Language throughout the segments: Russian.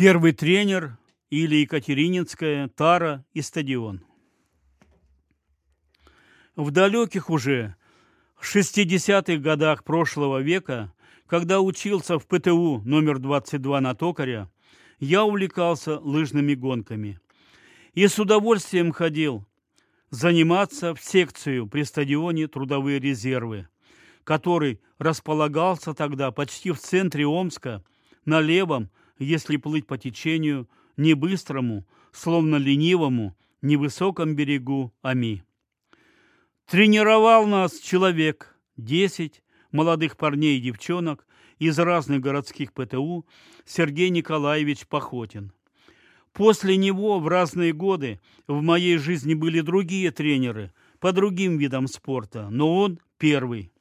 Первый тренер или Екатерининская, Тара и стадион. В далеких уже 60-х годах прошлого века, когда учился в ПТУ номер 22 на Токаря, я увлекался лыжными гонками и с удовольствием ходил заниматься в секцию при стадионе «Трудовые резервы», который располагался тогда почти в центре Омска, на левом, если плыть по течению, не быстрому, словно ленивому, невысоком берегу Ами. Тренировал нас человек, десять молодых парней и девчонок из разных городских ПТУ Сергей Николаевич Похотин. После него в разные годы в моей жизни были другие тренеры по другим видам спорта, но он первый.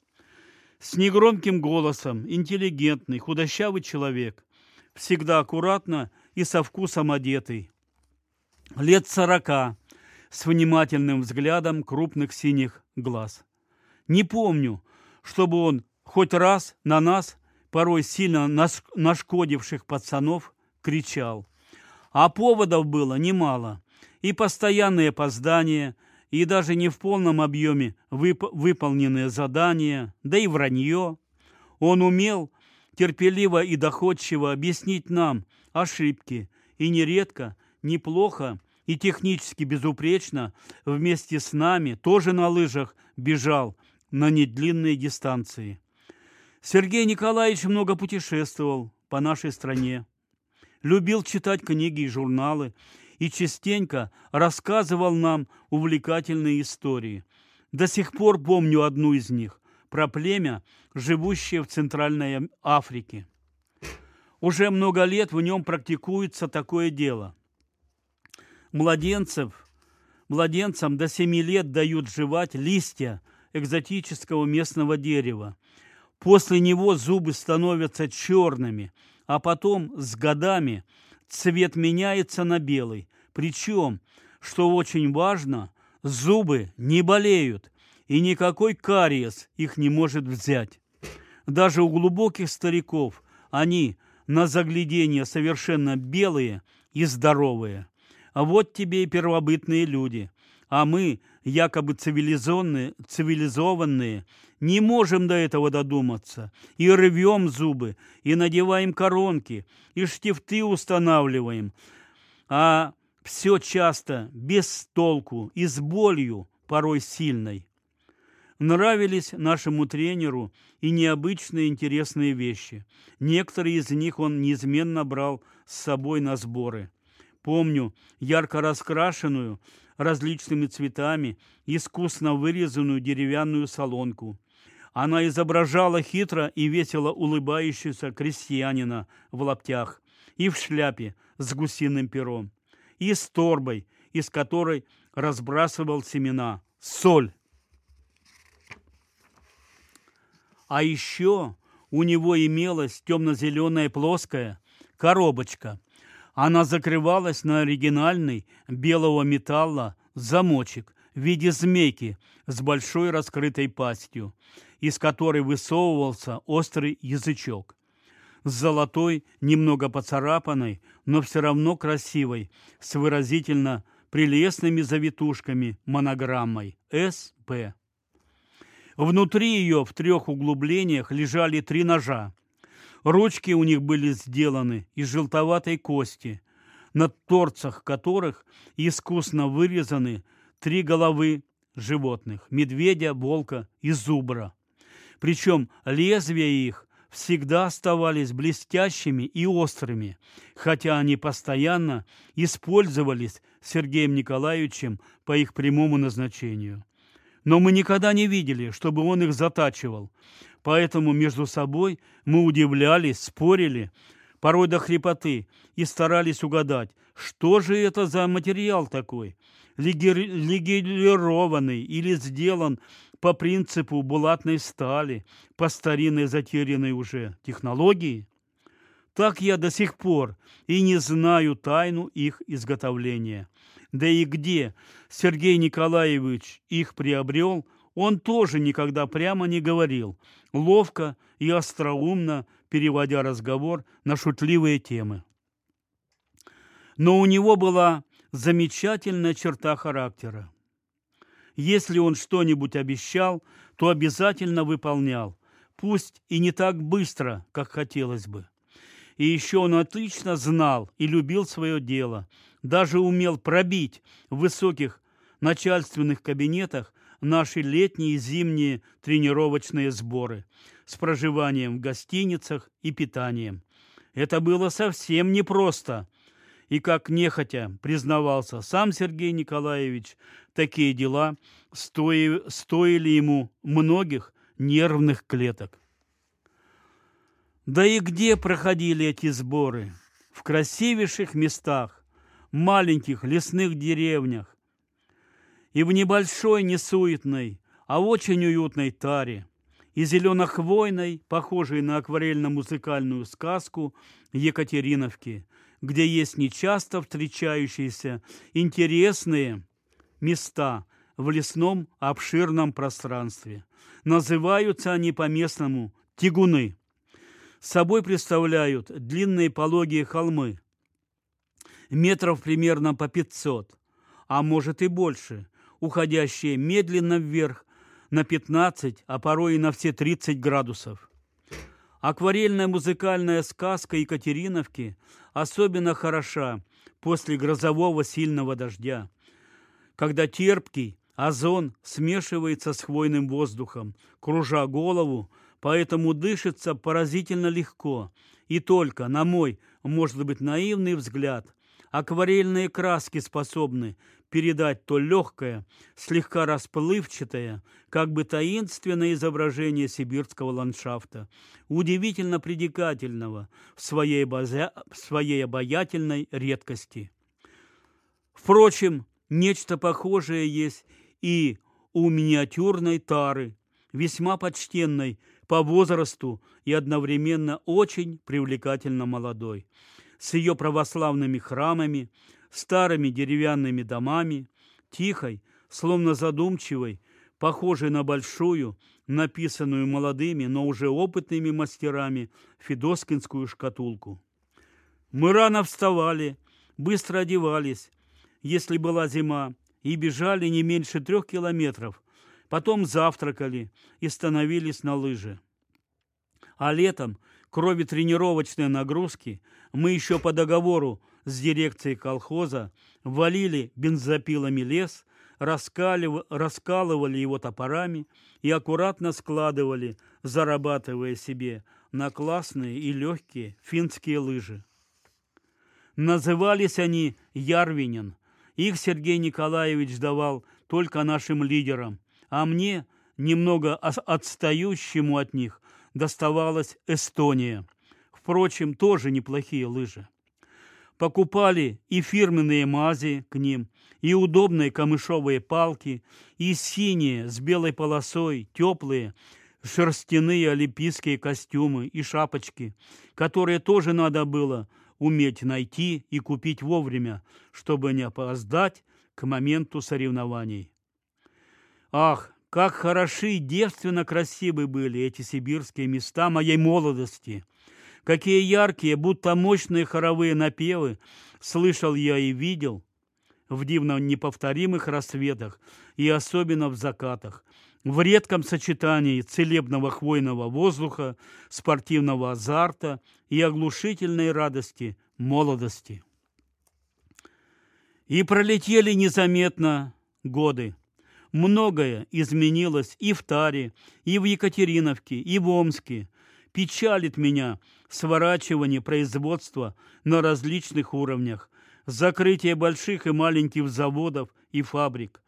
С негромким голосом, интеллигентный, худощавый человек, всегда аккуратно и со вкусом одетый. Лет сорока, с внимательным взглядом крупных синих глаз. Не помню, чтобы он хоть раз на нас, порой сильно нашкодивших пацанов, кричал. А поводов было немало. И постоянные опоздания, и даже не в полном объеме вып выполненные задания, да и вранье. Он умел терпеливо и доходчиво объяснить нам ошибки, и нередко, неплохо и технически безупречно вместе с нами тоже на лыжах бежал на недлинные дистанции. Сергей Николаевич много путешествовал по нашей стране, любил читать книги и журналы и частенько рассказывал нам увлекательные истории. До сих пор помню одну из них про племя, живущее в Центральной Африке. Уже много лет в нем практикуется такое дело. Младенцев, младенцам до 7 лет дают жевать листья экзотического местного дерева. После него зубы становятся черными, а потом с годами цвет меняется на белый. Причем, что очень важно, зубы не болеют, и никакой кариес их не может взять. Даже у глубоких стариков они на заглядение совершенно белые и здоровые. А вот тебе и первобытные люди. А мы, якобы цивилизованные, цивилизованные, не можем до этого додуматься. И рвем зубы, и надеваем коронки, и штифты устанавливаем. А все часто без толку и с болью, порой сильной. Нравились нашему тренеру и необычные интересные вещи. Некоторые из них он неизменно брал с собой на сборы. Помню ярко раскрашенную различными цветами искусно вырезанную деревянную солонку. Она изображала хитро и весело улыбающегося крестьянина в лаптях и в шляпе с гусиным пером, и с торбой, из которой разбрасывал семена, соль. А еще у него имелась темно-зеленая плоская коробочка – она закрывалась на оригинальный белого металла замочек в виде змейки с большой раскрытой пастью, из которой высовывался острый язычок. С золотой, немного поцарапанной, но все равно красивой, с выразительно прелестными завитушками монограммой «СП». Внутри ее в трех углублениях лежали три ножа, Ручки у них были сделаны из желтоватой кости, на торцах которых искусно вырезаны три головы животных – медведя, волка и зубра. Причем лезвия их всегда оставались блестящими и острыми, хотя они постоянно использовались Сергеем Николаевичем по их прямому назначению. Но мы никогда не видели, чтобы он их затачивал, Поэтому между собой мы удивлялись, спорили, порой до хрипоты, и старались угадать, что же это за материал такой, легилированный или сделан по принципу булатной стали, по старинной затерянной уже технологии. Так я до сих пор и не знаю тайну их изготовления. Да и где Сергей Николаевич их приобрел – он тоже никогда прямо не говорил, ловко и остроумно переводя разговор на шутливые темы. Но у него была замечательная черта характера. Если он что-нибудь обещал, то обязательно выполнял, пусть и не так быстро, как хотелось бы. И еще он отлично знал и любил свое дело, даже умел пробить в высоких начальственных кабинетах наши летние и зимние тренировочные сборы с проживанием в гостиницах и питанием. Это было совсем непросто. И как нехотя признавался сам Сергей Николаевич, такие дела стоили, ему многих нервных клеток. Да и где проходили эти сборы? В красивейших местах, маленьких лесных деревнях и в небольшой, несуетной, а очень уютной таре и зелено-хвойной, похожей на акварельно-музыкальную сказку Екатериновки, где есть нечасто встречающиеся интересные места в лесном обширном пространстве. Называются они по-местному тягуны. Собой представляют длинные пологие холмы, метров примерно по 500, а может и больше, уходящие медленно вверх на 15, а порой и на все 30 градусов. Акварельная музыкальная сказка Екатериновки особенно хороша после грозового сильного дождя, когда терпкий озон смешивается с хвойным воздухом, кружа голову, поэтому дышится поразительно легко. И только, на мой, может быть, наивный взгляд, акварельные краски способны передать то легкое, слегка расплывчатое, как бы таинственное изображение сибирского ландшафта, удивительно предикательного в своей, базя... в своей обаятельной редкости. Впрочем, нечто похожее есть и у миниатюрной тары, весьма почтенной по возрасту и одновременно очень привлекательно молодой, с ее православными храмами, старыми деревянными домами, тихой, словно задумчивой, похожей на большую, написанную молодыми, но уже опытными мастерами, федоскинскую шкатулку. Мы рано вставали, быстро одевались, если была зима, и бежали не меньше трех километров, потом завтракали и становились на лыжи. А летом, кроме тренировочной нагрузки, мы еще по договору с дирекцией колхоза валили бензопилами лес, раскалывали его топорами и аккуратно складывали, зарабатывая себе на классные и легкие финские лыжи. Назывались они Ярвинин. Их Сергей Николаевич давал только нашим лидерам, а мне, немного отстающему от них, доставалась Эстония. Впрочем, тоже неплохие лыжи покупали и фирменные мази к ним, и удобные камышовые палки, и синие с белой полосой, теплые, шерстяные олимпийские костюмы и шапочки, которые тоже надо было уметь найти и купить вовремя, чтобы не опоздать к моменту соревнований. Ах, как хороши и девственно красивы были эти сибирские места моей молодости – Какие яркие, будто мощные хоровые напевы слышал я и видел в дивно неповторимых рассветах и особенно в закатах, в редком сочетании целебного хвойного воздуха, спортивного азарта и оглушительной радости молодости. И пролетели незаметно годы. Многое изменилось и в Таре, и в Екатериновке, и в Омске. Печалит меня сворачивание производства на различных уровнях, закрытие больших и маленьких заводов и фабрик,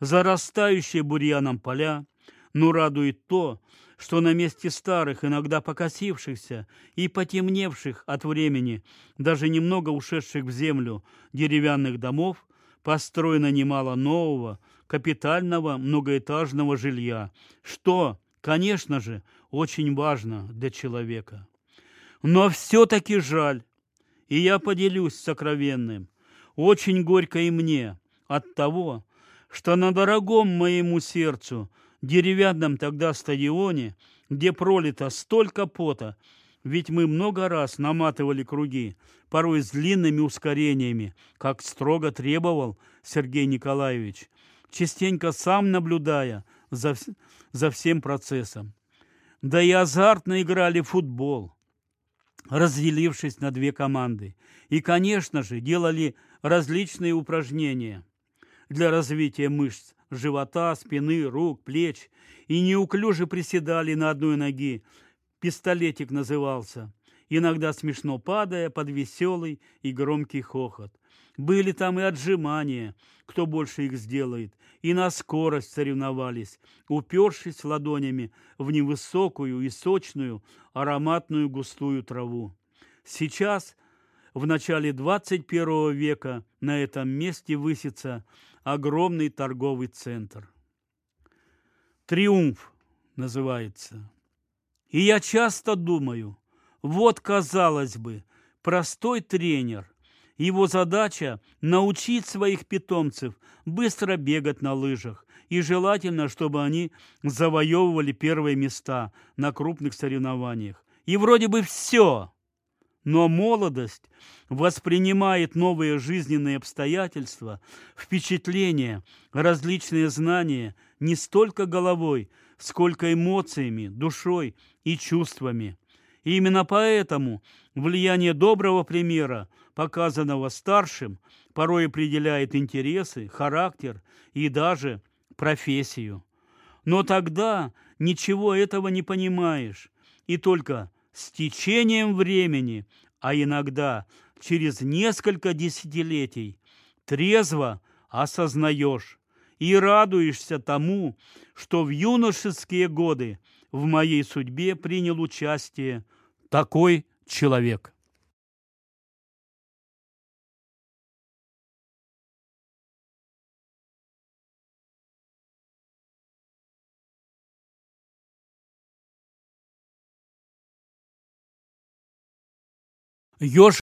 зарастающие бурьяном поля, но радует то, что на месте старых, иногда покосившихся и потемневших от времени, даже немного ушедших в землю деревянных домов, построено немало нового, капитального многоэтажного жилья, что, конечно же, очень важно для человека. Но все-таки жаль, и я поделюсь сокровенным. Очень горько и мне от того, что на дорогом моему сердцу деревянном тогда стадионе, где пролито столько пота, Ведь мы много раз наматывали круги, порой с длинными ускорениями, как строго требовал Сергей Николаевич, частенько сам наблюдая за, за всем процессом. Да и азартно играли в футбол, разделившись на две команды. И, конечно же, делали различные упражнения для развития мышц живота, спины, рук, плеч и неуклюже приседали на одной ноге. Пистолетик назывался, иногда смешно падая под веселый и громкий хохот. Были там и отжимания, кто больше их сделает, и на скорость соревновались, упершись ладонями в невысокую и сочную ароматную густую траву. Сейчас, в начале 21 века, на этом месте высится огромный торговый центр. «Триумф» называется. И я часто думаю, вот, казалось бы, простой тренер, его задача – научить своих питомцев быстро бегать на лыжах, и желательно, чтобы они завоевывали первые места на крупных соревнованиях. И вроде бы все – но молодость воспринимает новые жизненные обстоятельства, впечатления, различные знания не столько головой, сколько эмоциями, душой и чувствами. И именно поэтому влияние доброго примера, показанного старшим, порой определяет интересы, характер и даже профессию. Но тогда ничего этого не понимаешь, и только с течением времени, а иногда через несколько десятилетий, трезво осознаешь и радуешься тому, что в юношеские годы в моей судьбе принял участие такой человек. Ёж